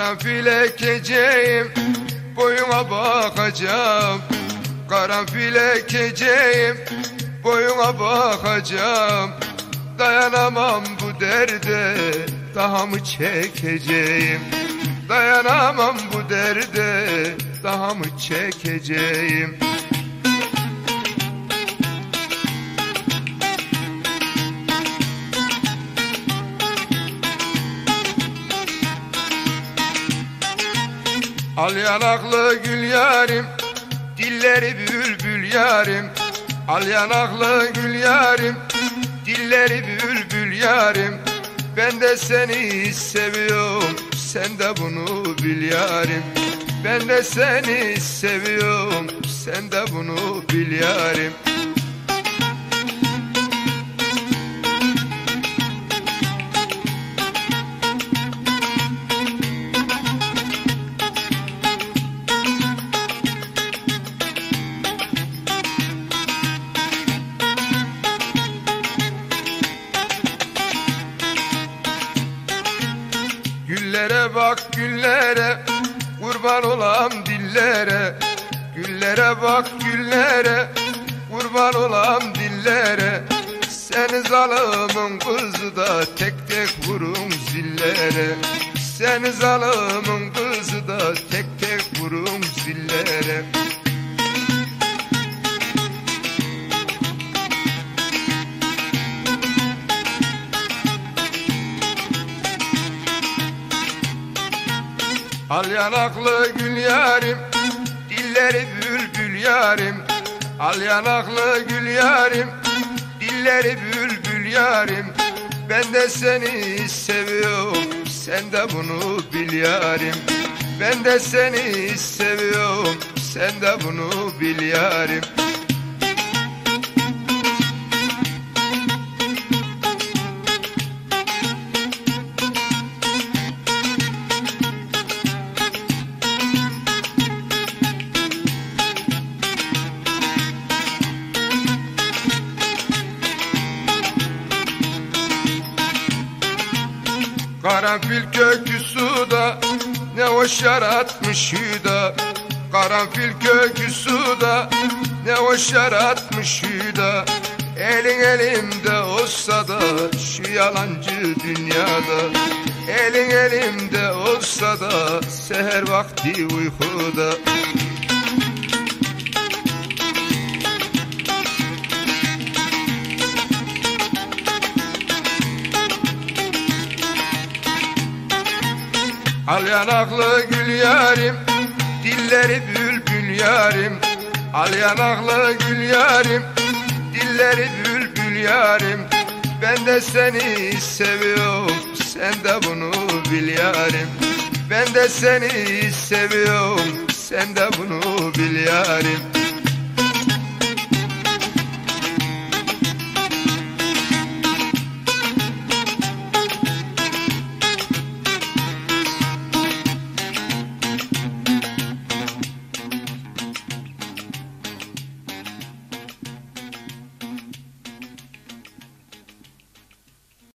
Karanfil ekeceğim boyuna bakacağım. Karanfil ekeceğim boyuna bakacağım. Dayanamam bu derde daha mı çekeceğim? Dayanamam bu derde daha mı çekeceğim Al yanaklı gül yarim Dilleri bülbül yarim. Al yanaklı gül yarim Dilleri bülbül yarim. Ben de seni seviyorum Sen de bunu bil yarim. Ben de seni seviyorum Sen de bunu bil yarim Güllere bak güllere. Kurban olam dillere. Güllere bak güllere. Kurban olam dillere. Seni zalımın kızı da Tek tek vurun zillere. Seni zalımın kızı da Tek tek vurun zillere Al yanaklı gül yarim Dilleri bülbül yarim. Al yanaklı gül yarim Dilleri bülbül yarim. Ben de seni seviyorum Sen de bunu bil yarim. Ben de seni seviyorum Sen de bunu bil yarim Karanfil kökü suda ne hoş yaratmış hüda Karanfil kökü suda ne hoş yaratmış hüda Elin elimde olsa da şu yalancı dünyada. Elin elimde olsa da seher vakti uykuda Al yanaklı gül yarim Dilleri bülbül yarim. Al yanaklı gül yarim Dilleri bülbül yarim. Ben de seni seviyorum Sen de bunu bil yarim. Ben de seni seviyorum Sen de bunu bil yarim